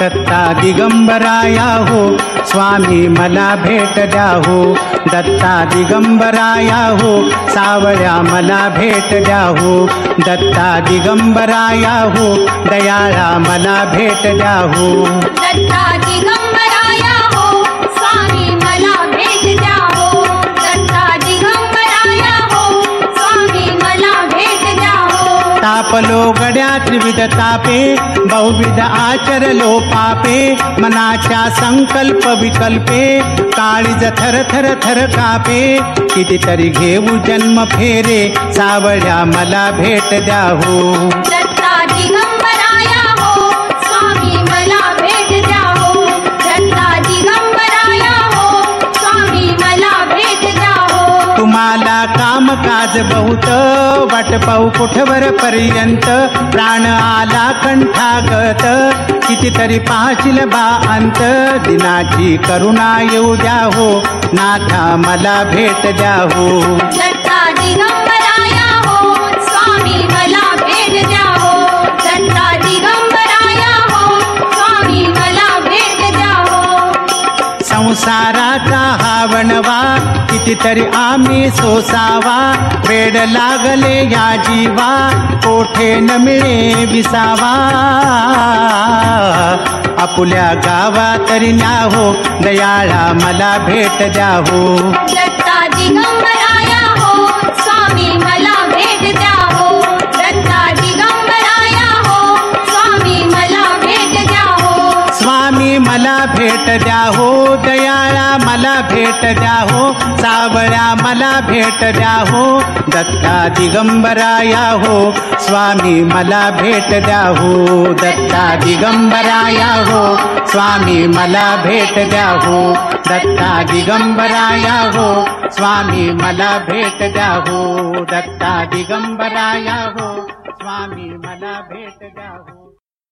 दत्ता दिगंबराया हो स्वामी मला भेट द्या हो दत्ता दिगंबराया हो सावळ्या मला भेट हो दत्ता दिगंबराया हो दयाळा मला भेट द्या हो दत्ता दिगंबराया हो तापलो गड्या त्रिविध तापे बहुविध आचरलो पापे मनाच्या संकल्प विकल्पे काळीज थर थर थर कापे. कितीतरी घेऊ जन्म फेरे सावळ्या मला भेट द्या हो आज बहुत वाट पाहू कोठवर पर्यंत? प्राण आला कंठागत. कितीतरी पाहशील बा अंत. दिनाची करुणा येऊ द्या हो. नाथा मला भेट द्या हो. संसाराचा हा वणवा कितीतरी आम्ही सोसावा वेड लागले या जीवा कोठे न मिळे विसावा. आपुल्या गावा तरी न्या हो दयाळा मला भेट द्या हो दत्ता स्वामी मला भेट द्या दत्ता दिगंबराया स्वामी मला भेट द्या स्वामी मला भेट द्या हो दयाळा मला भेट द्या हो, सावळ्या मला भेट द्या हो, दत्ता दिगंबराया हो, स्वामी मला भेट द्या हो, दत्ता दिगंबराया हो, स्वामी मला भेट द्या हो, दत्ता दिगंबराया हो, स्वामी मला भेट द्या हो, दत्ता दिगंबराया हो, स्वामी मला भेट द्या हो।